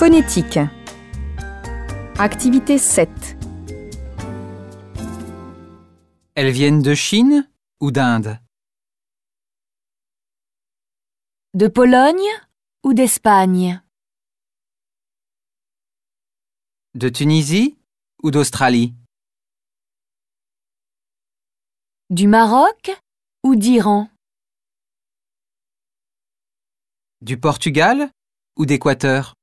Phonétique. Activité 7. Elles viennent de Chine ou d'Inde? De Pologne ou d'Espagne? De Tunisie ou d'Australie? Du Maroc ou d'Iran? Du Portugal ou d'Équateur?